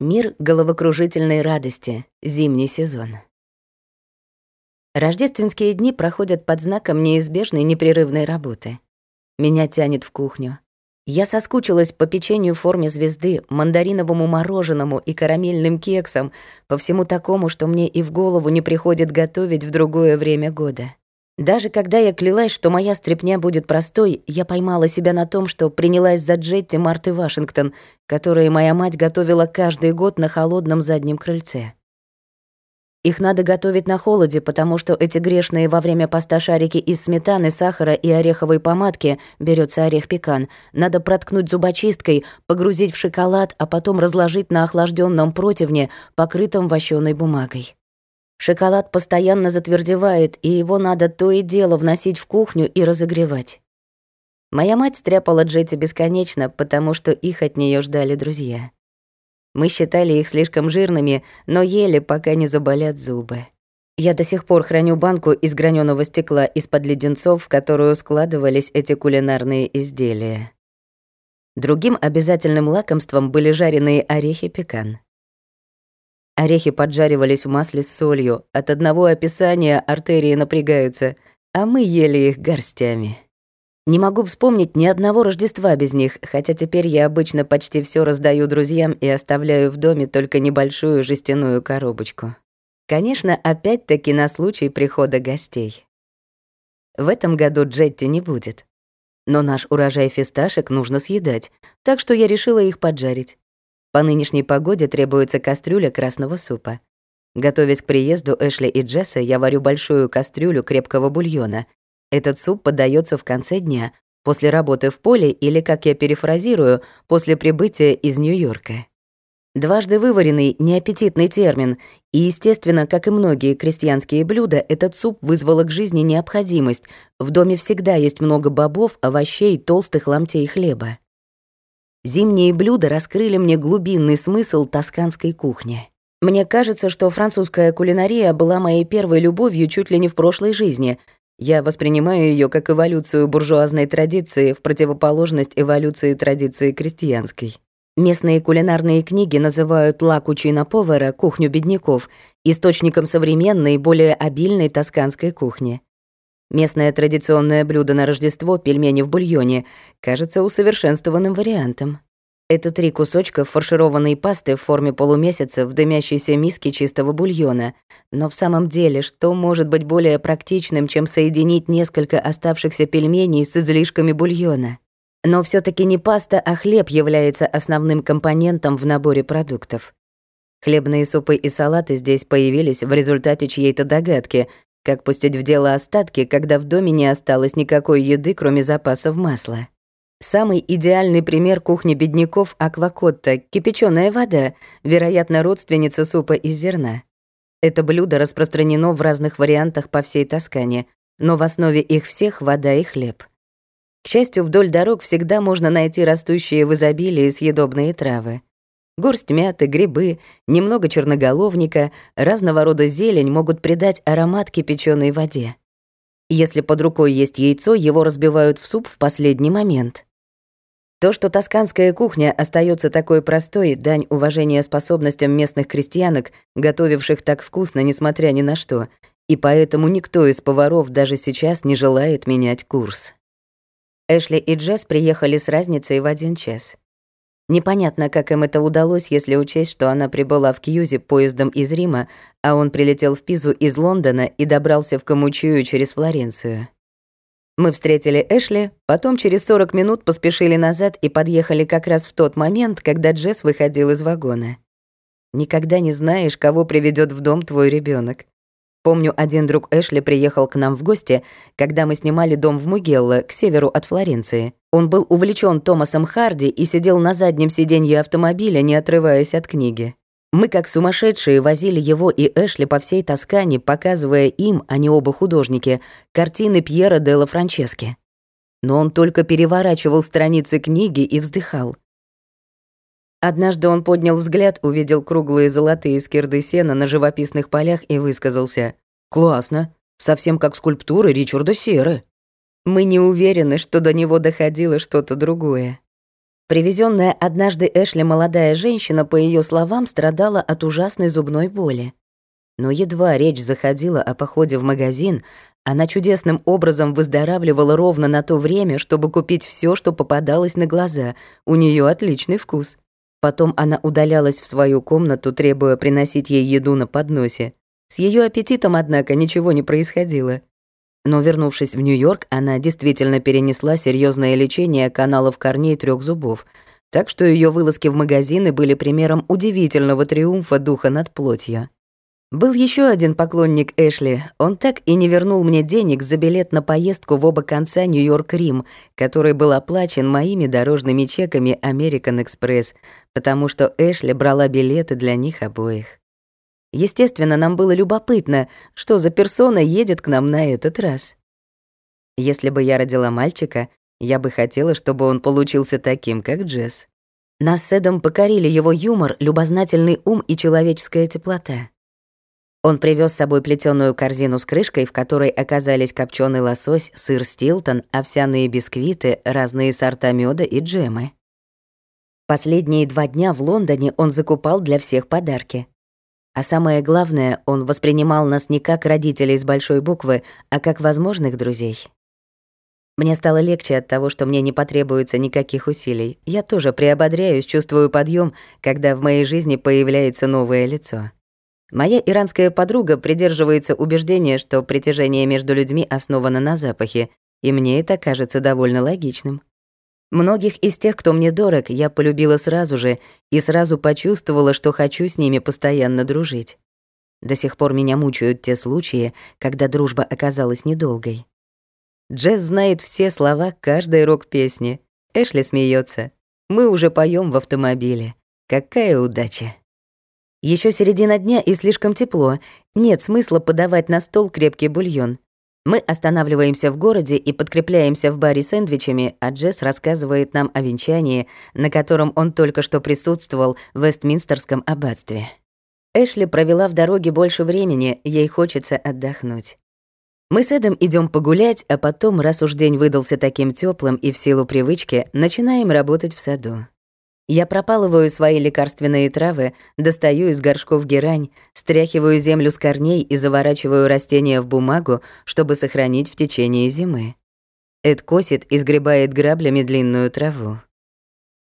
Мир головокружительной радости. Зимний сезон. Рождественские дни проходят под знаком неизбежной непрерывной работы. Меня тянет в кухню. Я соскучилась по печенью в форме звезды, мандариновому мороженому и карамельным кексам, по всему такому, что мне и в голову не приходит готовить в другое время года. Даже когда я клялась, что моя стряпня будет простой, я поймала себя на том, что принялась за Джетти Марты Вашингтон, которые моя мать готовила каждый год на холодном заднем крыльце. Их надо готовить на холоде, потому что эти грешные во время поста шарики из сметаны, сахара и ореховой помадки, берется орех пекан, надо проткнуть зубочисткой, погрузить в шоколад, а потом разложить на охлажденном противне, покрытом вощеной бумагой. Шоколад постоянно затвердевает, и его надо то и дело вносить в кухню и разогревать. Моя мать стряпала Джетти бесконечно, потому что их от нее ждали друзья. Мы считали их слишком жирными, но ели, пока не заболят зубы. Я до сих пор храню банку из граненого стекла из-под леденцов, в которую складывались эти кулинарные изделия. Другим обязательным лакомством были жареные орехи пекан. Орехи поджаривались в масле с солью. От одного описания артерии напрягаются, а мы ели их горстями. Не могу вспомнить ни одного Рождества без них, хотя теперь я обычно почти все раздаю друзьям и оставляю в доме только небольшую жестяную коробочку. Конечно, опять-таки на случай прихода гостей. В этом году Джетти не будет. Но наш урожай фисташек нужно съедать, так что я решила их поджарить. По нынешней погоде требуется кастрюля красного супа. Готовясь к приезду Эшли и Джесса, я варю большую кастрюлю крепкого бульона. Этот суп подается в конце дня, после работы в поле или, как я перефразирую, после прибытия из Нью-Йорка. Дважды вываренный — неаппетитный термин, и, естественно, как и многие крестьянские блюда, этот суп вызвал к жизни необходимость. В доме всегда есть много бобов, овощей, толстых ломтей хлеба. Зимние блюда раскрыли мне глубинный смысл тосканской кухни. Мне кажется, что французская кулинария была моей первой любовью чуть ли не в прошлой жизни. Я воспринимаю ее как эволюцию буржуазной традиции в противоположность эволюции традиции крестьянской. Местные кулинарные книги называют «Ла Кучина Повара» кухню бедняков, источником современной, более обильной тосканской кухни. Местное традиционное блюдо на Рождество — пельмени в бульоне — кажется усовершенствованным вариантом. Это три кусочка фаршированной пасты в форме полумесяца в дымящейся миске чистого бульона. Но в самом деле, что может быть более практичным, чем соединить несколько оставшихся пельменей с излишками бульона? Но все таки не паста, а хлеб является основным компонентом в наборе продуктов. Хлебные супы и салаты здесь появились в результате чьей-то догадки, как пустить в дело остатки, когда в доме не осталось никакой еды, кроме запасов масла? Самый идеальный пример кухни бедняков — аквакотта, кипяченая вода, вероятно, родственница супа из зерна. Это блюдо распространено в разных вариантах по всей Тоскане, но в основе их всех — вода и хлеб. К счастью, вдоль дорог всегда можно найти растущие в изобилии съедобные травы. Горсть мяты, грибы, немного черноголовника, разного рода зелень могут придать аромат кипяченой воде. Если под рукой есть яйцо, его разбивают в суп в последний момент. То, что тосканская кухня остается такой простой, дань уважения способностям местных крестьянок, готовивших так вкусно, несмотря ни на что, и поэтому никто из поваров даже сейчас не желает менять курс. Эшли и Джесс приехали с разницей в один час. Непонятно, как им это удалось, если учесть, что она прибыла в Кьюзи поездом из Рима, а он прилетел в Пизу из Лондона и добрался в Камучию через Флоренцию. Мы встретили Эшли, потом через 40 минут поспешили назад и подъехали как раз в тот момент, когда Джесс выходил из вагона. Никогда не знаешь, кого приведет в дом твой ребенок. Помню, один друг Эшли приехал к нам в гости, когда мы снимали дом в Мугелло, к северу от Флоренции. Он был увлечен Томасом Харди и сидел на заднем сиденье автомобиля, не отрываясь от книги. Мы, как сумасшедшие, возили его и Эшли по всей Тоскане, показывая им, они оба художники, картины Пьера Делла Франчески. Но он только переворачивал страницы книги и вздыхал. Однажды он поднял взгляд, увидел круглые золотые скирды сена на живописных полях и высказался. «Классно. Совсем как скульптуры Ричарда Серы». Мы не уверены, что до него доходило что-то другое. Привезенная однажды Эшли молодая женщина, по ее словам, страдала от ужасной зубной боли. Но едва речь заходила о походе в магазин, она чудесным образом выздоравливала ровно на то время, чтобы купить все, что попадалось на глаза. У нее отличный вкус. Потом она удалялась в свою комнату, требуя приносить ей еду на подносе. С ее аппетитом, однако, ничего не происходило. Но вернувшись в Нью-Йорк, она действительно перенесла серьезное лечение каналов корней трех зубов, так что ее вылазки в магазины были примером удивительного триумфа духа над плотью. Был еще один поклонник Эшли. Он так и не вернул мне денег за билет на поездку в оба конца Нью-Йорк-Рим, который был оплачен моими дорожными чеками American Express, потому что Эшли брала билеты для них обоих. Естественно, нам было любопытно, что за персона едет к нам на этот раз. Если бы я родила мальчика, я бы хотела, чтобы он получился таким, как Джесс. Нас с Эдом покорили его юмор, любознательный ум и человеческая теплота. Он привез с собой плетеную корзину с крышкой, в которой оказались копченый лосось, сыр стилтон, овсяные бисквиты, разные сорта меда и джемы. Последние два дня в Лондоне он закупал для всех подарки. А самое главное, он воспринимал нас не как родителей с большой буквы, а как возможных друзей. Мне стало легче от того, что мне не потребуется никаких усилий. Я тоже приободряюсь, чувствую подъем, когда в моей жизни появляется новое лицо. Моя иранская подруга придерживается убеждения, что притяжение между людьми основано на запахе, и мне это кажется довольно логичным. Многих из тех, кто мне дорог, я полюбила сразу же и сразу почувствовала, что хочу с ними постоянно дружить. До сих пор меня мучают те случаи, когда дружба оказалась недолгой. Джесс знает все слова каждой рок-песни. Эшли смеется. Мы уже поем в автомобиле. Какая удача. Еще середина дня и слишком тепло. Нет смысла подавать на стол крепкий бульон. Мы останавливаемся в городе и подкрепляемся в баре сэндвичами, а Джесс рассказывает нам о венчании, на котором он только что присутствовал в Вестминстерском аббатстве. Эшли провела в дороге больше времени, ей хочется отдохнуть. Мы с Эдом идем погулять, а потом, раз уж день выдался таким теплым и в силу привычки, начинаем работать в саду. Я пропалываю свои лекарственные травы, достаю из горшков герань, стряхиваю землю с корней и заворачиваю растения в бумагу, чтобы сохранить в течение зимы. Эд косит и сгребает граблями длинную траву.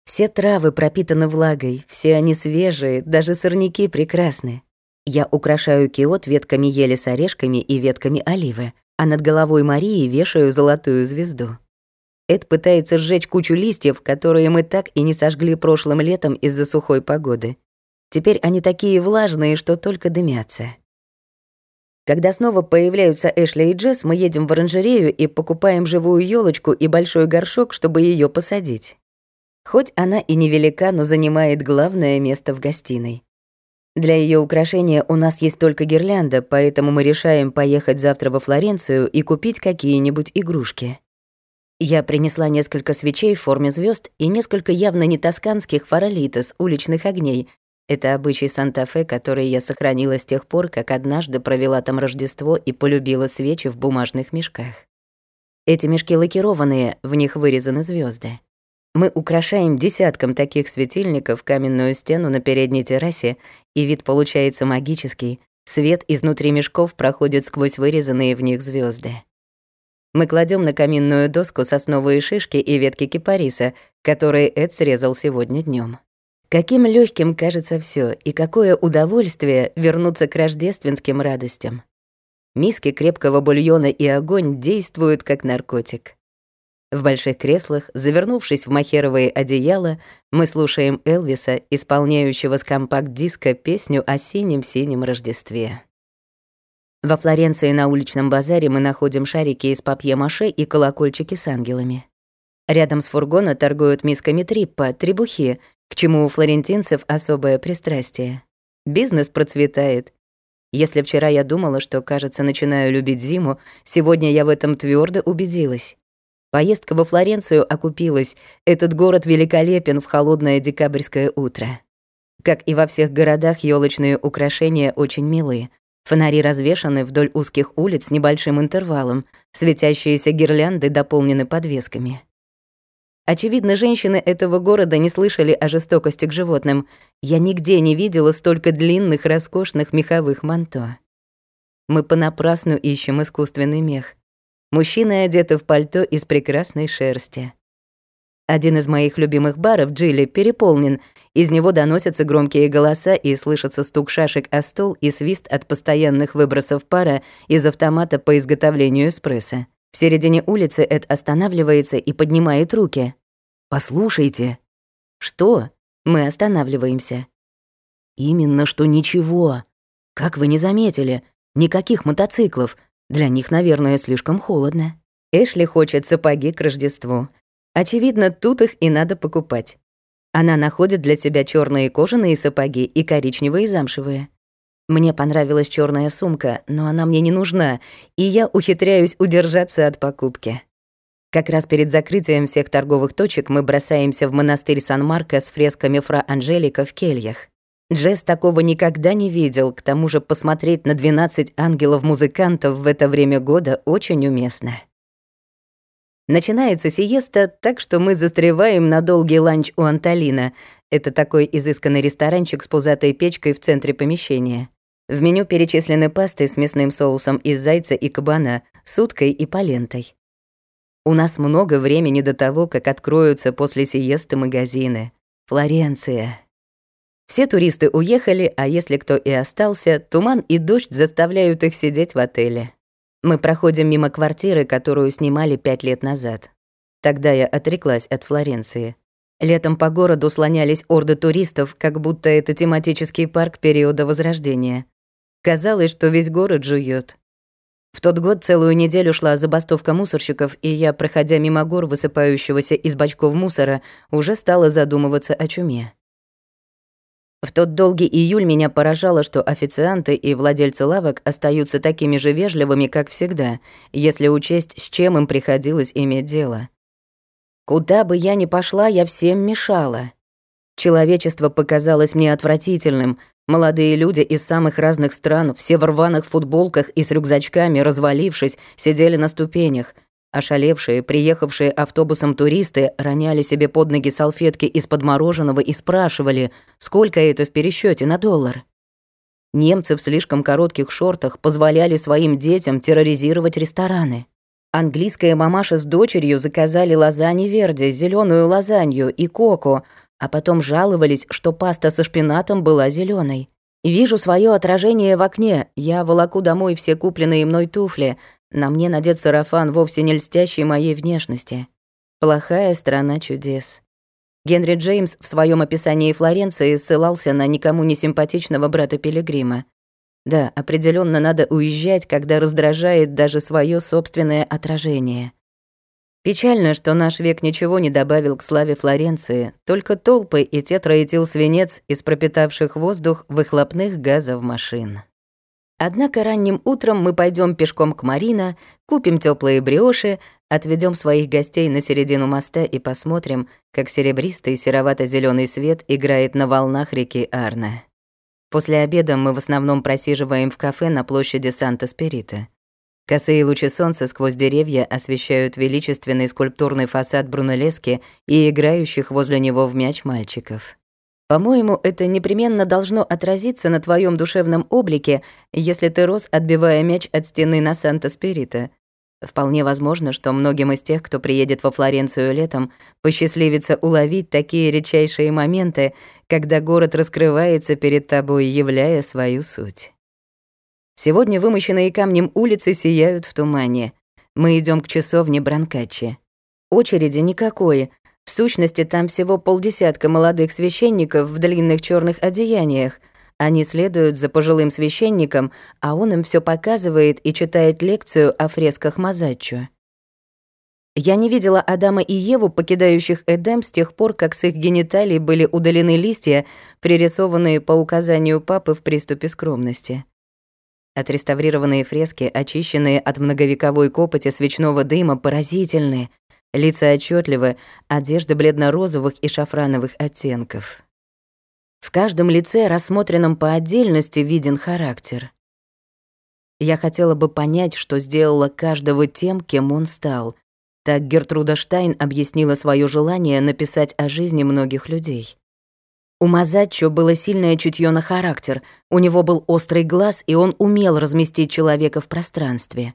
Все травы пропитаны влагой, все они свежие, даже сорняки прекрасны. Я украшаю киот ветками ели с орешками и ветками оливы, а над головой Марии вешаю золотую звезду. Эд пытается сжечь кучу листьев, которые мы так и не сожгли прошлым летом из-за сухой погоды. Теперь они такие влажные, что только дымятся. Когда снова появляются Эшли и Джесс, мы едем в оранжерею и покупаем живую елочку и большой горшок, чтобы ее посадить. Хоть она и невелика, но занимает главное место в гостиной. Для ее украшения у нас есть только гирлянда, поэтому мы решаем поехать завтра во Флоренцию и купить какие-нибудь игрушки. Я принесла несколько свечей в форме звезд и несколько явно не тосканских фаролитос, уличных огней. Это обычай Санта-Фе, который я сохранила с тех пор, как однажды провела там Рождество и полюбила свечи в бумажных мешках. Эти мешки лакированные, в них вырезаны звезды. Мы украшаем десятком таких светильников каменную стену на передней террасе, и вид получается магический. Свет изнутри мешков проходит сквозь вырезанные в них звезды. Мы кладем на каминную доску сосновые шишки и ветки кипариса, которые Эд срезал сегодня днем. Каким легким кажется все, и какое удовольствие вернуться к рождественским радостям. Миски крепкого бульона и огонь действуют как наркотик. В больших креслах, завернувшись в махеровые одеяла, мы слушаем Элвиса, исполняющего с компакт-диска песню о синем-синем Рождестве. Во Флоренции на уличном базаре мы находим шарики из папье-маше и колокольчики с ангелами. Рядом с фургона торгуют мисками триппа, требухи, к чему у флорентинцев особое пристрастие. Бизнес процветает. Если вчера я думала, что, кажется, начинаю любить зиму, сегодня я в этом твердо убедилась. Поездка во Флоренцию окупилась. Этот город великолепен в холодное декабрьское утро. Как и во всех городах, елочные украшения очень милые. Фонари развешаны вдоль узких улиц с небольшим интервалом, светящиеся гирлянды дополнены подвесками. Очевидно, женщины этого города не слышали о жестокости к животным. Я нигде не видела столько длинных, роскошных меховых манто. Мы понапрасну ищем искусственный мех. Мужчины одеты в пальто из прекрасной шерсти. Один из моих любимых баров, Джилли, переполнен. Из него доносятся громкие голоса и слышится стук шашек о стол и свист от постоянных выбросов пара из автомата по изготовлению эспрессо. В середине улицы Эд останавливается и поднимает руки. «Послушайте». «Что?» Мы останавливаемся. «Именно что ничего. Как вы не заметили? Никаких мотоциклов. Для них, наверное, слишком холодно. Эшли хочет сапоги к Рождеству. Очевидно, тут их и надо покупать. Она находит для себя черные кожаные сапоги и коричневые замшевые. Мне понравилась черная сумка, но она мне не нужна, и я ухитряюсь удержаться от покупки. Как раз перед закрытием всех торговых точек мы бросаемся в монастырь Сан-Марко с фресками Фра Анжелика в кельях. Джесс такого никогда не видел, к тому же посмотреть на 12 ангелов-музыкантов в это время года очень уместно. Начинается сиеста, так что мы застреваем на долгий ланч у Анталина. Это такой изысканный ресторанчик с пузатой печкой в центре помещения. В меню перечислены пасты с мясным соусом из зайца и кабана, с уткой и полентой. У нас много времени до того, как откроются после сиесты магазины. Флоренция. Все туристы уехали, а если кто и остался, туман и дождь заставляют их сидеть в отеле. Мы проходим мимо квартиры, которую снимали пять лет назад. Тогда я отреклась от Флоренции. Летом по городу слонялись орды туристов, как будто это тематический парк периода Возрождения. Казалось, что весь город жует. В тот год целую неделю шла забастовка мусорщиков, и я, проходя мимо гор, высыпающегося из бачков мусора, уже стала задумываться о чуме. В тот долгий июль меня поражало, что официанты и владельцы лавок остаются такими же вежливыми, как всегда, если учесть, с чем им приходилось иметь дело. Куда бы я ни пошла, я всем мешала. Человечество показалось мне отвратительным. Молодые люди из самых разных стран, все в рваных футболках и с рюкзачками, развалившись, сидели на ступенях, Ошалевшие, приехавшие автобусом туристы роняли себе под ноги салфетки из-под мороженого и спрашивали, сколько это в пересчете на доллар. Немцы в слишком коротких шортах позволяли своим детям терроризировать рестораны. Английская мамаша с дочерью заказали лазаньи верди, зеленую лазанью и коко, а потом жаловались, что паста со шпинатом была зеленой. Вижу свое отражение в окне, я волоку домой все купленные мной туфли, на мне надет сарафан, вовсе не льстящий моей внешности. Плохая страна чудес. Генри Джеймс в своем описании Флоренции ссылался на никому не симпатичного брата Пилигрима. Да, определенно надо уезжать, когда раздражает даже свое собственное отражение. Печально, что наш век ничего не добавил к славе Флоренции, только толпы и тетраэтилсвинец из пропитавших воздух выхлопных газов машин. Однако ранним утром мы пойдем пешком к Марина, купим теплые бриоши, отведем своих гостей на середину моста и посмотрим, как серебристый серовато зеленый свет играет на волнах реки Арна. После обеда мы в основном просиживаем в кафе на площади Санта-Спирита. Косые лучи солнца сквозь деревья освещают величественный скульптурный фасад Брунеллески и играющих возле него в мяч мальчиков. По-моему, это непременно должно отразиться на твоем душевном облике, если ты рос, отбивая мяч от стены на Санта-Спирита. Вполне возможно, что многим из тех, кто приедет во Флоренцию летом, посчастливится уловить такие редчайшие моменты, когда город раскрывается перед тобой, являя свою суть. Сегодня вымощенные камнем улицы сияют в тумане. Мы идем к часовне Бранкачи. Очереди никакой, в сущности, там всего полдесятка молодых священников в длинных черных одеяниях. Они следуют за пожилым священником, а он им все показывает и читает лекцию о фресках Мазаччо. Я не видела Адама и Еву, покидающих Эдем с тех пор, как с их гениталий были удалены листья, пририсованные по указанию папы в приступе скромности. Отреставрированные фрески, очищенные от многовековой копоти свечного дыма, поразительные — Лица отчетливы, одежда бледно-розовых и шафрановых оттенков. В каждом лице, рассмотренном по отдельности, виден характер. Я хотела бы понять, что сделала каждого тем, кем он стал. Так Гертруда Штайн объяснила свое желание написать о жизни многих людей. У Мазаччо было сильное чутье на характер, у него был острый глаз, и он умел разместить человека в пространстве.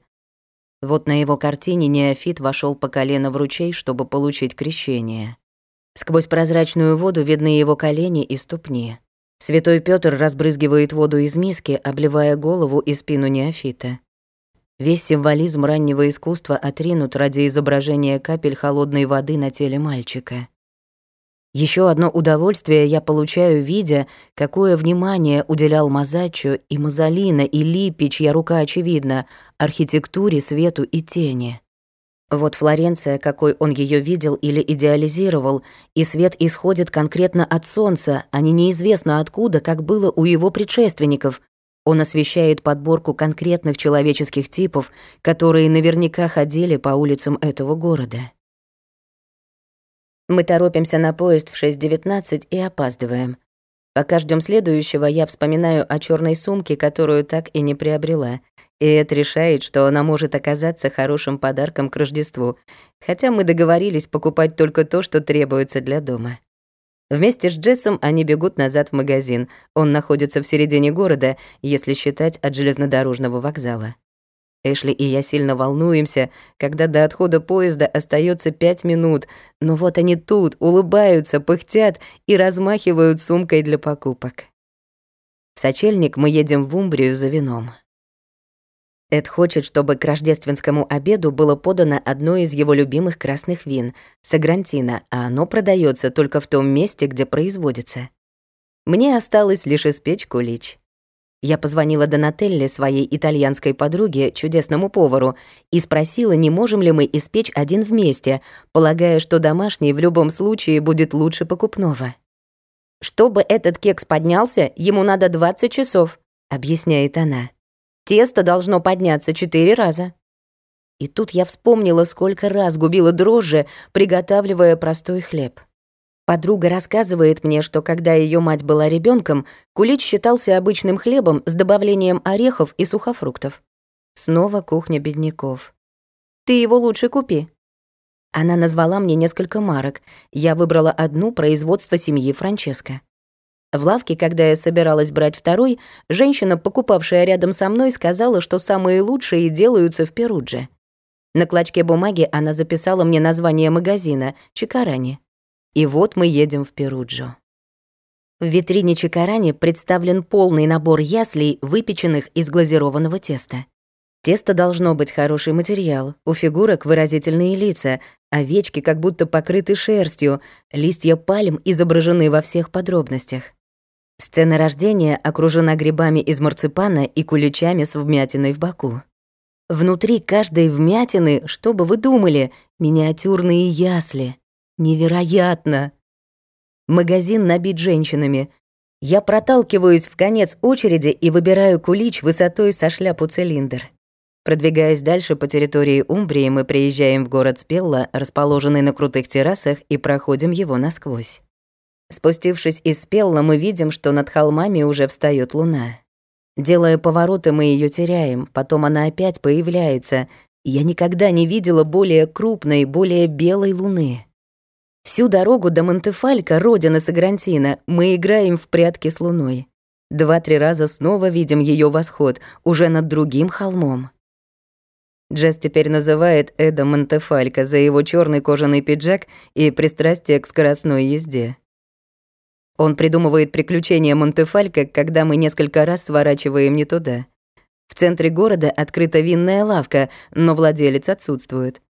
Вот на его картине неофит вошел по колено в ручей, чтобы получить крещение. Сквозь прозрачную воду видны его колени и ступни. Святой Петр разбрызгивает воду из миски, обливая голову и спину неофита. Весь символизм раннего искусства отринут ради изображения капель холодной воды на теле мальчика. Еще одно удовольствие я получаю, видя, какое внимание уделял Мазаччо и Мазолина, и Липи, чья рука очевидна, архитектуре, свету и тени. Вот Флоренция, какой он ее видел или идеализировал, и свет исходит конкретно от солнца, а не неизвестно откуда, как было у его предшественников, он освещает подборку конкретных человеческих типов, которые наверняка ходили по улицам этого города. Мы торопимся на поезд в 6.19 и опаздываем. Пока ждем следующего, я вспоминаю о черной сумке, которую так и не приобрела. И Эд решает, что она может оказаться хорошим подарком к Рождеству, хотя мы договорились покупать только то, что требуется для дома. Вместе с Джессом они бегут назад в магазин. Он находится в середине города, если считать от железнодорожного вокзала. Эшли и я сильно волнуемся, когда до отхода поезда остается пять минут, но вот они тут, улыбаются, пыхтят и размахивают сумкой для покупок. В сочельник мы едем в Умбрию за вином. Эд хочет, чтобы к рождественскому обеду было подано одно из его любимых красных вин — Сагрантино, а оно продается только в том месте, где производится. Мне осталось лишь испечь кулич. Я позвонила Донателле, своей итальянской подруге, чудесному повару, и спросила, не можем ли мы испечь один вместе, полагая, что домашний в любом случае будет лучше покупного. «Чтобы этот кекс поднялся, ему надо 20 часов», — объясняет она. Тесто должно подняться четыре раза. И тут я вспомнила, сколько раз губила дрожжи, приготавливая простой хлеб. Подруга рассказывает мне, что когда ее мать была ребенком, кулич считался обычным хлебом с добавлением орехов и сухофруктов. Снова кухня бедняков. «Ты его лучше купи». Она назвала мне несколько марок. Я выбрала одну производство семьи Франческо. В лавке, когда я собиралась брать второй, женщина, покупавшая рядом со мной, сказала, что самые лучшие делаются в Перудже. На клочке бумаги она записала мне название магазина «Чикарани». И вот мы едем в Перуджо. В витрине Чикарани представлен полный набор яслей, выпеченных из глазированного теста. Тесто должно быть хороший материал, у фигурок выразительные лица, овечки как будто покрыты шерстью, листья пальм изображены во всех подробностях. Сцена рождения окружена грибами из марципана и куличами с вмятиной в боку. Внутри каждой вмятины, что бы вы думали, миниатюрные ясли. Невероятно! Магазин набит женщинами. Я проталкиваюсь в конец очереди и выбираю кулич высотой со шляпу цилиндр. Продвигаясь дальше по территории Умбрии, мы приезжаем в город Спелла, расположенный на крутых террасах, и проходим его насквозь. Спустившись из Пелла, мы видим, что над холмами уже встает луна. Делая повороты, мы ее теряем, потом она опять появляется. Я никогда не видела более крупной, более белой луны. Всю дорогу до Монтефалька, родины Сагрантина, мы играем в прятки с луной. Два-три раза снова видим ее восход, уже над другим холмом. Джесс теперь называет Эда Монтефалька за его черный кожаный пиджак и пристрастие к скоростной езде. Он придумывает приключения Монтефалька, когда мы несколько раз сворачиваем не туда. В центре города открыта винная лавка, но владелец отсутствует.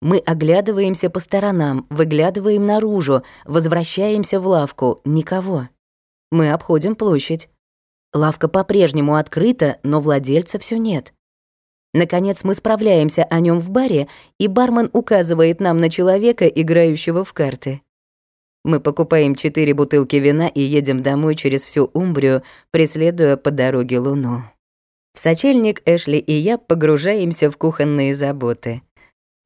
Мы оглядываемся по сторонам, выглядываем наружу, возвращаемся в лавку. Никого. Мы обходим площадь. Лавка по-прежнему открыта, но владельца все нет. Наконец мы справляемся о нем в баре, и бармен указывает нам на человека, играющего в карты. Мы покупаем четыре бутылки вина и едем домой через всю Умбрию, преследуя по дороге Луну. В сочельник Эшли и я погружаемся в кухонные заботы.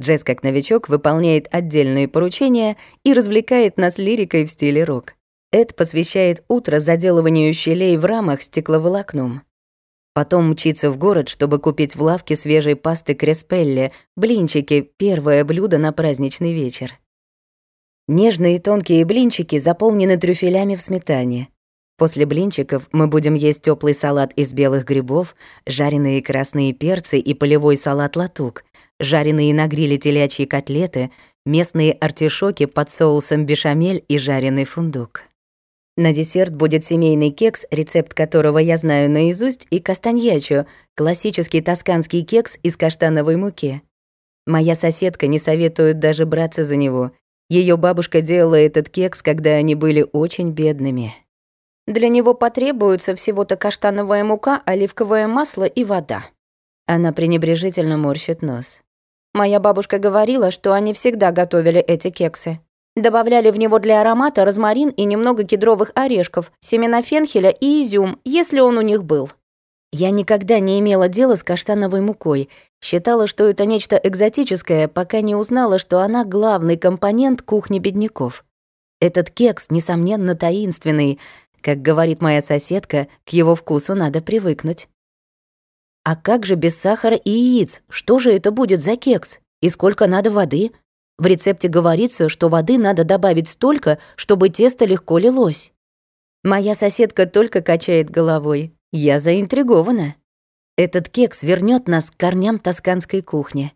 Джесс, как новичок, выполняет отдельные поручения и развлекает нас лирикой в стиле рок. Эд посвящает утро заделыванию щелей в рамах стекловолокном. Потом мчиться в город, чтобы купить в лавке свежей пасты креспелле, блинчики — первое блюдо на праздничный вечер. Нежные тонкие блинчики заполнены трюфелями в сметане. После блинчиков мы будем есть теплый салат из белых грибов, жареные красные перцы и полевой салат латук, жареные на гриле телячьи котлеты, местные артишоки под соусом бешамель и жареный фундук. На десерт будет семейный кекс, рецепт которого я знаю наизусть, и кастаньячо, классический тосканский кекс из каштановой муки. Моя соседка не советует даже браться за него. Ее бабушка делала этот кекс, когда они были очень бедными. Для него потребуется всего-то каштановая мука, оливковое масло и вода. Она пренебрежительно морщит нос. Моя бабушка говорила, что они всегда готовили эти кексы. Добавляли в него для аромата розмарин и немного кедровых орешков, семена фенхеля и изюм, если он у них был. Я никогда не имела дела с каштановой мукой. Считала, что это нечто экзотическое, пока не узнала, что она главный компонент кухни бедняков. Этот кекс, несомненно, таинственный. Как говорит моя соседка, к его вкусу надо привыкнуть. А как же без сахара и яиц? Что же это будет за кекс? И сколько надо воды? В рецепте говорится, что воды надо добавить столько, чтобы тесто легко лилось. Моя соседка только качает головой. Я заинтригована. Этот кекс вернет нас к корням тосканской кухни.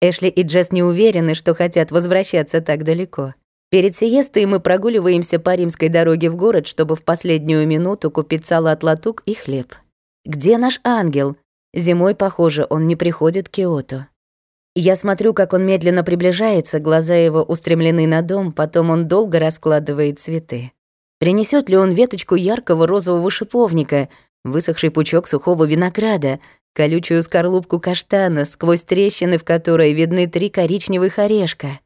Эшли и Джесс не уверены, что хотят возвращаться так далеко. Перед сиестой мы прогуливаемся по римской дороге в город, чтобы в последнюю минуту купить салат латук и хлеб. Где наш ангел? Зимой, похоже, он не приходит к Киото. Я смотрю, как он медленно приближается, глаза его устремлены на дом, потом он долго раскладывает цветы. Принесет ли он веточку яркого розового шиповника, высохший пучок сухого винограда, колючую скорлупку каштана, сквозь трещины, в которой видны три коричневых орешка?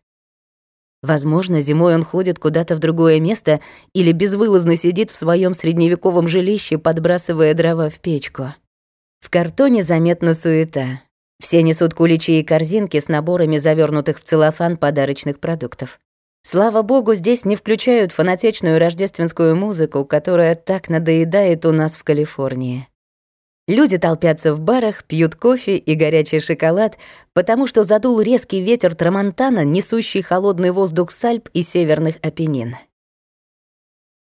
Возможно, зимой он ходит куда-то в другое место или безвылазно сидит в своем средневековом жилище, подбрасывая дрова в печку. В картоне заметна суета. Все несут куличи и корзинки с наборами завернутых в целлофан подарочных продуктов. Слава богу, здесь не включают фанатичную рождественскую музыку, которая так надоедает у нас в Калифорнии. Люди толпятся в барах, пьют кофе и горячий шоколад, потому что задул резкий ветер Трамонтана, несущий холодный воздух с Альп и северных Апеннин.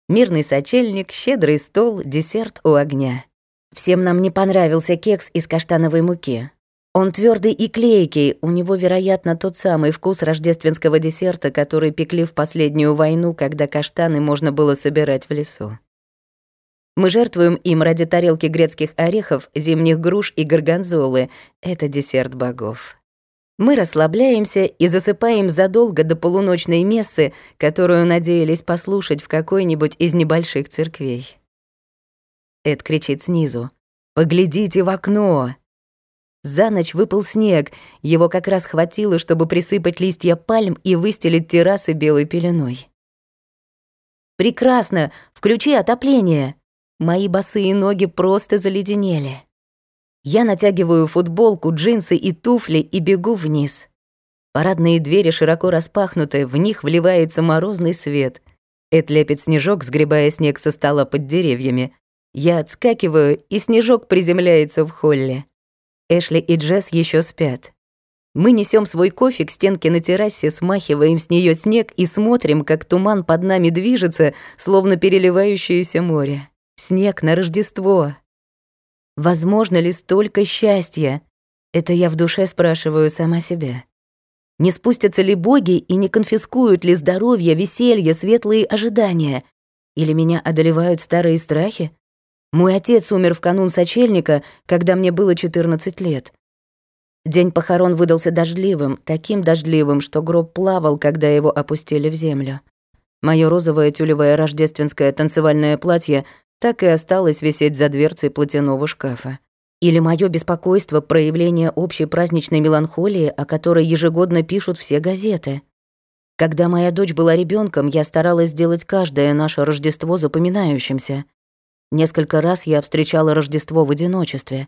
Мирный сочельник, щедрый стол, десерт у огня. Всем нам не понравился кекс из каштановой муки. Он твердый и клейкий, у него, вероятно, тот самый вкус рождественского десерта, который пекли в последнюю войну, когда каштаны можно было собирать в лесу. Мы жертвуем им ради тарелки грецких орехов, зимних груш и горгонзолы. Это десерт богов. Мы расслабляемся и засыпаем задолго до полуночной мессы, которую надеялись послушать в какой-нибудь из небольших церквей. Эд кричит снизу. «Поглядите в окно!» За ночь выпал снег, его как раз хватило, чтобы присыпать листья пальм и выстелить террасы белой пеленой. «Прекрасно! Включи отопление!» Мои босые ноги просто заледенели. Я натягиваю футболку, джинсы и туфли и бегу вниз. Парадные двери широко распахнуты, в них вливается морозный свет. Эд лепит снежок, сгребая снег со стола под деревьями. Я отскакиваю, и снежок приземляется в холле. Эшли и Джесс еще спят. Мы несем свой кофе к стенке на террасе, смахиваем с нее снег и смотрим, как туман под нами движется, словно переливающееся море. Снег на Рождество. Возможно ли столько счастья? Это я в душе спрашиваю сама себя. Не спустятся ли боги и не конфискуют ли здоровье, веселье, светлые ожидания? Или меня одолевают старые страхи? Мой отец умер в канун сочельника, когда мне было 14 лет. День похорон выдался дождливым, таким дождливым, что гроб плавал, когда его опустили в землю. Моё розовое тюлевое рождественское танцевальное платье так и осталось висеть за дверцей платяного шкафа. Или моё беспокойство — проявление общей праздничной меланхолии, о которой ежегодно пишут все газеты. Когда моя дочь была ребенком, я старалась сделать каждое наше Рождество запоминающимся. Несколько раз я встречала Рождество в одиночестве.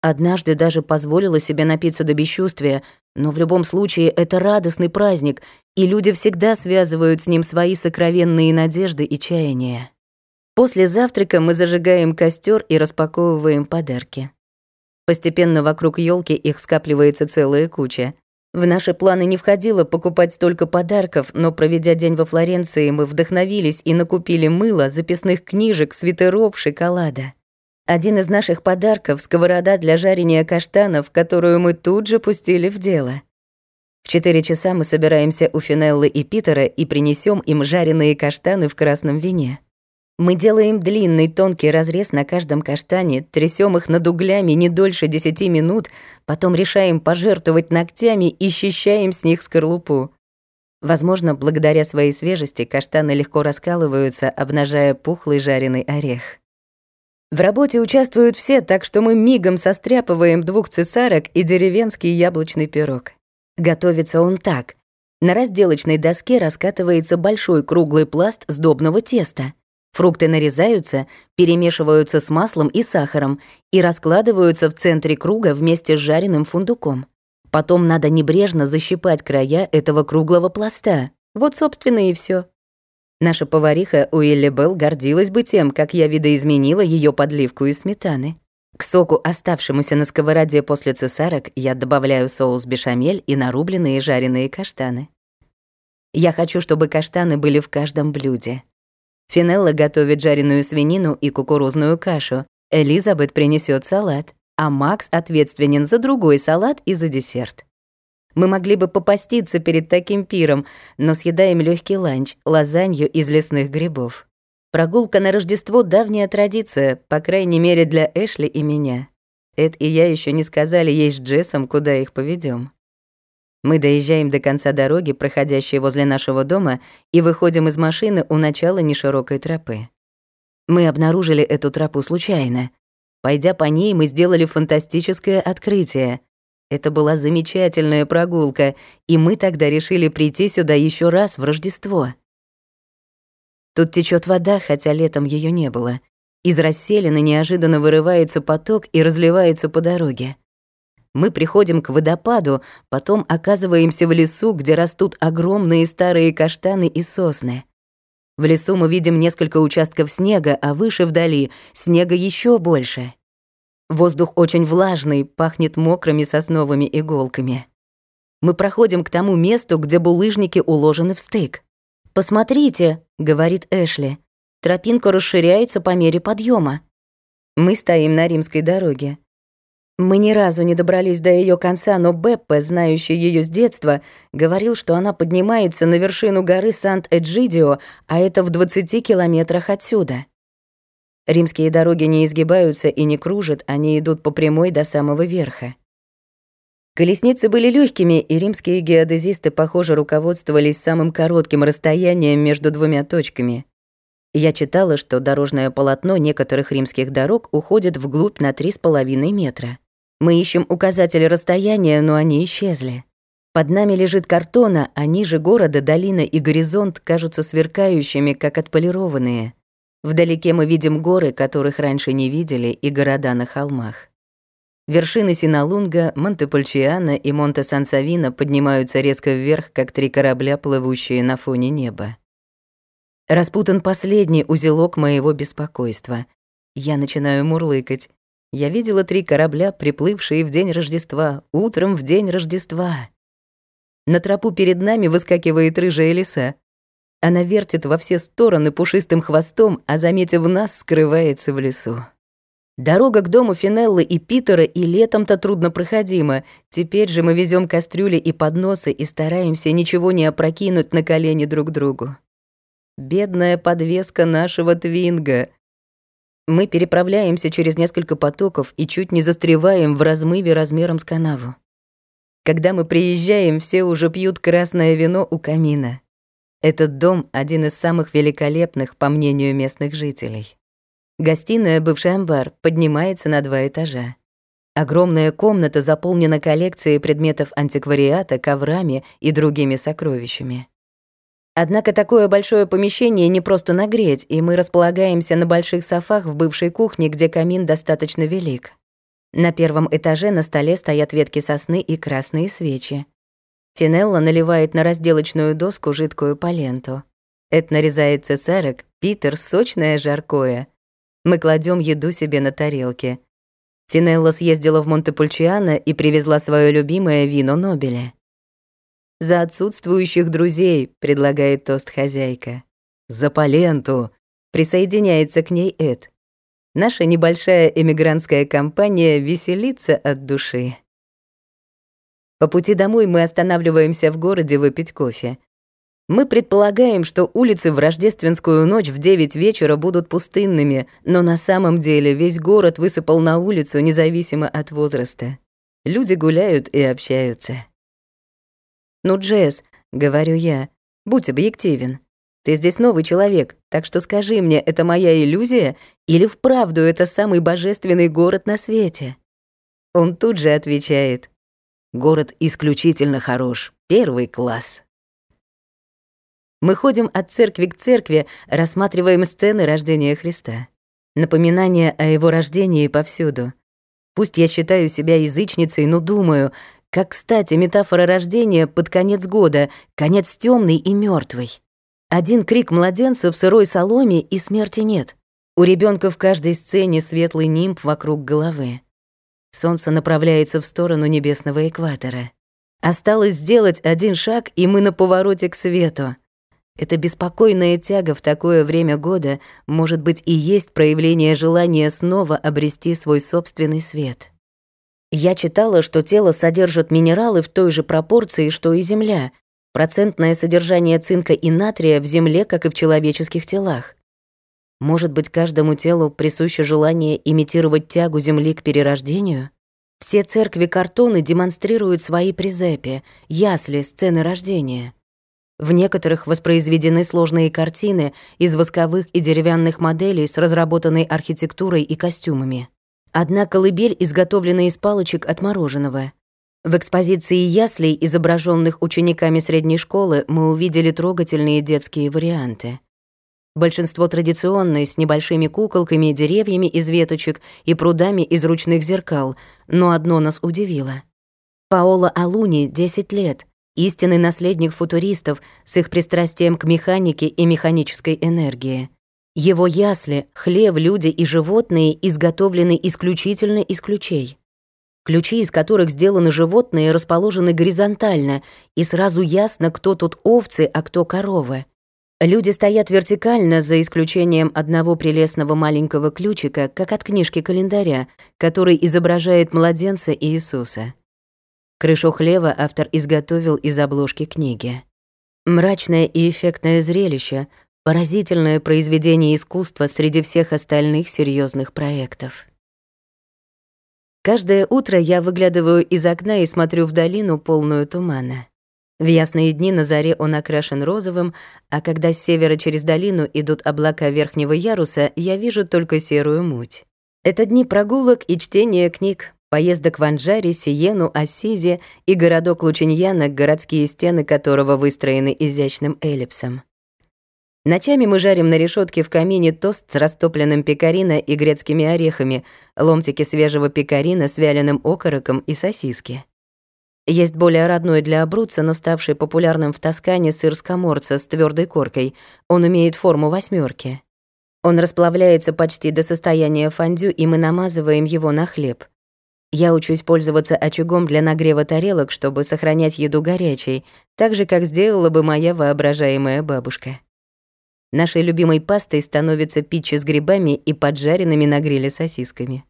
Однажды даже позволила себе напиться до бесчувствия, но в любом случае это радостный праздник, и люди всегда связывают с ним свои сокровенные надежды и чаяния. После завтрака мы зажигаем костер и распаковываем подарки. Постепенно вокруг елки их скапливается целая куча. В наши планы не входило покупать столько подарков, но проведя день во Флоренции, мы вдохновились и накупили мыло, записных книжек, свитеров, шоколада. Один из наших подарков — сковорода для жарения каштанов, которую мы тут же пустили в дело. В четыре часа мы собираемся у Финеллы и Питера и принесем им жареные каштаны в красном вине. Мы делаем длинный тонкий разрез на каждом каштане, трясем их над углями не дольше 10 минут, потом решаем пожертвовать ногтями и счищаем с них скорлупу. Возможно, благодаря своей свежести каштаны легко раскалываются, обнажая пухлый жареный орех. В работе участвуют все, так что мы мигом состряпываем двух цесарок и деревенский яблочный пирог. Готовится он так. На разделочной доске раскатывается большой круглый пласт сдобного теста — Фрукты нарезаются, перемешиваются с маслом и сахаром и раскладываются в центре круга вместе с жареным фундуком. Потом надо небрежно защипать края этого круглого пласта. Вот, собственно, и все. Наша повариха Уилли Белл гордилась бы тем, как я видоизменила ее подливку из сметаны. К соку, оставшемуся на сковороде после цесарок, я добавляю соус бешамель и нарубленные жареные каштаны. Я хочу, чтобы каштаны были в каждом блюде. Финелла готовит жареную свинину и кукурузную кашу. Элизабет принесет салат, а Макс ответственен за другой салат и за десерт. Мы могли бы попаститься перед таким пиром, но съедаем легкий ланч, лазанью из лесных грибов. Прогулка на Рождество — давняя традиция, по крайней мере для Эшли и меня. Эд и я еще не сказали ей с Джессом, куда их поведем. Мы доезжаем до конца дороги, проходящей возле нашего дома, и выходим из машины у начала неширокой тропы. Мы обнаружили эту тропу случайно. Пойдя по ней, мы сделали фантастическое открытие. Это была замечательная прогулка, и мы тогда решили прийти сюда еще раз в Рождество. Тут течет вода, хотя летом ее не было. Из расселины неожиданно вырывается поток и разливается по дороге. Мы приходим к водопаду, потом оказываемся в лесу, где растут огромные старые каштаны и сосны. В лесу мы видим несколько участков снега, а выше вдали снега еще больше. Воздух очень влажный, пахнет мокрыми сосновыми иголками. Мы проходим к тому месту, где булыжники уложены в стык. «Посмотрите», — говорит Эшли, — «тропинка расширяется по мере подъема. Мы стоим на римской дороге. Мы ни разу не добрались до ее конца, но Беппе, знающий ее с детства, говорил, что она поднимается на вершину горы Сант-Эджидио, а это в 20 километрах отсюда. Римские дороги не изгибаются и не кружат, они идут по прямой до самого верха. Колесницы были легкими, и римские геодезисты, похоже, руководствовались самым коротким расстоянием между двумя точками. Я читала, что дорожное полотно некоторых римских дорог уходит вглубь на 3,5 метра. Мы ищем указатели расстояния, но они исчезли. Под нами лежит картона, а ниже города долина и горизонт кажутся сверкающими, как отполированные. Вдалеке мы видим горы, которых раньше не видели, и города на холмах. Вершины Синалунга, Монте-Пульчиано и Монте-Сан-Савино поднимаются резко вверх, как три корабля, плывущие на фоне неба. Распутан последний узелок моего беспокойства. Я начинаю мурлыкать. Я видела три корабля, приплывшие в день Рождества, утром в день Рождества. На тропу перед нами выскакивает рыжая лиса. Она вертит во все стороны пушистым хвостом, а, заметив нас, скрывается в лесу. Дорога к дому Финеллы и Питера и летом-то трудно проходима. Теперь же мы везем кастрюли и подносы и стараемся ничего не опрокинуть на колени друг другу. Бедная подвеска нашего твинга. Мы переправляемся через несколько потоков и чуть не застреваем в размыве размером с канаву. Когда мы приезжаем, все уже пьют красное вино у камина. Этот дом — один из самых великолепных, по мнению местных жителей. Гостиная, бывший амбар, поднимается на два этажа. Огромная комната заполнена коллекцией предметов антиквариата, коврами и другими сокровищами. Однако такое большое помещение не просто нагреть, и мы располагаемся на больших софах в бывшей кухне, где камин достаточно велик. На первом этаже на столе стоят ветки сосны и красные свечи. Финелла наливает на разделочную доску жидкую поленту. Эд нарезает цесарок, Питер — сочное жаркое. Мы кладем еду себе на тарелки. Финелла съездила в Монтепульчиано и привезла свое любимое вино Нобеля. «За отсутствующих друзей», — предлагает тост хозяйка. «За Паленту», — присоединяется к ней Эд. Наша небольшая эмигрантская компания веселится от души. По пути домой мы останавливаемся в городе выпить кофе. Мы предполагаем, что улицы в рождественскую ночь в 9 вечера будут пустынными, но на самом деле весь город высыпал на улицу независимо от возраста. Люди гуляют и общаются. «Ну, Джесс», — говорю я, — «будь объективен. Ты здесь новый человек, так что скажи мне, это моя иллюзия или вправду это самый божественный город на свете?» Он тут же отвечает. «Город исключительно хорош, первый класс». Мы ходим от церкви к церкви, рассматриваем сцены рождения Христа. Напоминания о его рождении повсюду. Пусть я считаю себя язычницей, но думаю, как, кстати, метафора рождения под конец года, конец темный и мертвый. Один крик младенца в сырой соломе, и смерти нет. У ребенка в каждой сцене светлый нимб вокруг головы. Солнце направляется в сторону небесного экватора. Осталось сделать один шаг, и мы на повороте к свету. Эта беспокойная тяга в такое время года, может быть, и есть проявление желания снова обрести свой собственный свет. Я читала, что тело содержит минералы в той же пропорции, что и Земля. Процентное содержание цинка и натрия в Земле, как и в человеческих телах. Может быть, каждому телу присуще желание имитировать тягу Земли к перерождению? Все церкви картоны демонстрируют свои призепи, ясли, сцены рождения. В некоторых воспроизведены сложные картины из восковых и деревянных моделей с разработанной архитектурой и костюмами. Одна колыбель изготовлена из палочек от мороженого. В экспозиции яслей, изображенных учениками средней школы, мы увидели трогательные детские варианты. Большинство традиционные, с небольшими куколками, деревьями из веточек и прудами из ручных зеркал, но одно нас удивило. Паоло Алуни 10 лет, истинный наследник футуристов с их пристрастием к механике и механической энергии. Его ясли, хлев, люди и животные изготовлены исключительно из ключей. Ключи, из которых сделаны животные, расположены горизонтально, и сразу ясно, кто тут овцы, а кто коровы. Люди стоят вертикально, за исключением одного прелестного маленького ключика, как от книжки календаря, который изображает младенца Иисуса. Крышу хлева автор изготовил из обложки книги. Мрачное и эффектное зрелище, Поразительное произведение искусства среди всех остальных серьезных проектов. Каждое утро я выглядываю из окна и смотрю в долину, полную тумана. В ясные дни на заре он окрашен розовым, а когда с севера через долину идут облака верхнего яруса, я вижу только серую муть. Это дни прогулок и чтения книг, поездок в Анжаре, Сиену, Ассизе и городок Лучиньяна, городские стены которого выстроены изящным эллипсом. Ночами мы жарим на решетке в камине тост с растопленным пекарино и грецкими орехами, ломтики свежего пекарина с вяленым окороком и сосиски. Есть более родной для Абруца, но ставший популярным в Тоскане сыр скаморца с твердой коркой. Он имеет форму восьмерки. Он расплавляется почти до состояния фондю, и мы намазываем его на хлеб. Я учусь пользоваться очагом для нагрева тарелок, чтобы сохранять еду горячей, так же, как сделала бы моя воображаемая бабушка. Нашей любимой пастой становится питчи с грибами и поджаренными на гриле сосисками.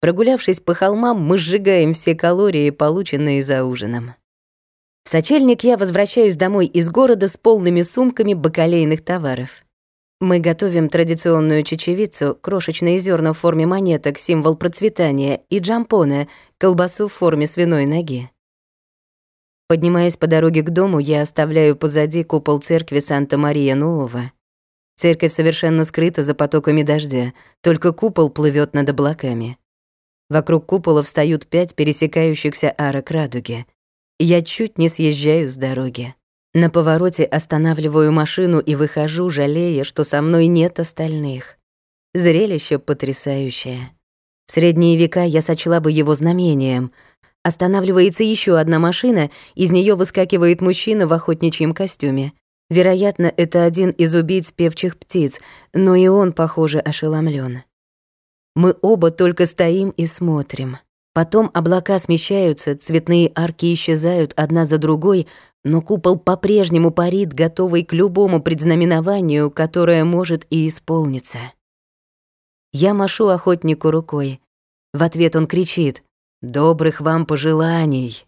Прогулявшись по холмам, мы сжигаем все калории, полученные за ужином. В сочельник я возвращаюсь домой из города с полными сумками бакалейных товаров. Мы готовим традиционную чечевицу, крошечные зерна в форме монеток, символ процветания, и джампоне, колбасу в форме свиной ноги. Поднимаясь по дороге к дому, я оставляю позади купол церкви Санта-Мария-Нуова. Церковь совершенно скрыта за потоками дождя, только купол плывет над облаками. Вокруг купола встают пять пересекающихся арок радуги. Я чуть не съезжаю с дороги. На повороте останавливаю машину и выхожу, жалея, что со мной нет остальных. Зрелище потрясающее. В средние века я сочла бы его знамением. Останавливается еще одна машина, из нее выскакивает мужчина в охотничьем костюме. Вероятно, это один из убийц певчих птиц, но и он, похоже, ошеломлен. Мы оба только стоим и смотрим. Потом облака смещаются, цветные арки исчезают одна за другой, но купол по-прежнему парит, готовый к любому предзнаменованию, которое может и исполниться. Я машу охотнику рукой. В ответ он кричит «Добрых вам пожеланий!»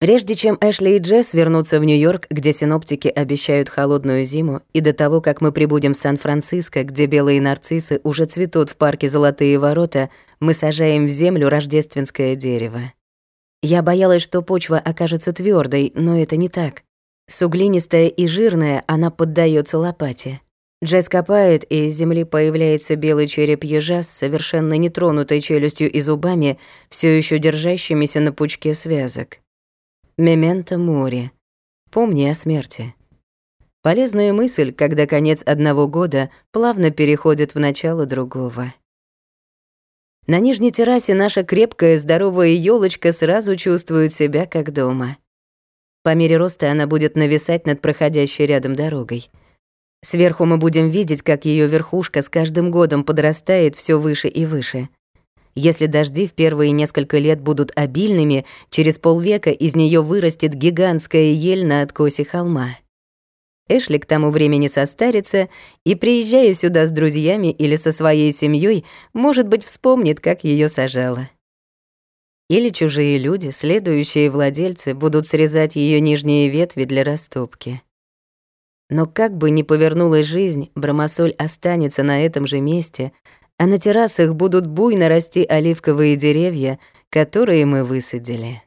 Прежде чем Эшли и Джесс вернутся в Нью-Йорк, где синоптики обещают холодную зиму, и до того, как мы прибудем в Сан-Франциско, где белые нарциссы уже цветут в парке «Золотые ворота», мы сажаем в землю рождественское дерево. Я боялась, что почва окажется твердой, но это не так. Суглинистая и жирная, она поддается лопате. Джесс копает, и из земли появляется белый череп ежа с совершенно нетронутой челюстью и зубами, все еще держащимися на пучке связок. Мементо море. Помни о смерти. Полезная мысль, когда конец одного года плавно переходит в начало другого. На нижней террасе наша крепкая, здоровая елочка сразу чувствует себя как дома. По мере роста она будет нависать над проходящей рядом дорогой. Сверху мы будем видеть, как ее верхушка с каждым годом подрастает все выше и выше. Если дожди в первые несколько лет будут обильными, через полвека из нее вырастет гигантская ель на откосе холма. Эшли к тому времени состарится и, приезжая сюда с друзьями или со своей семьей, может быть, вспомнит, как ее сажала. Или чужие люди, следующие владельцы, будут срезать ее нижние ветви для растопки. Но как бы ни повернулась жизнь, бромосоль останется на этом же месте, а на террасах будут буйно расти оливковые деревья, которые мы высадили.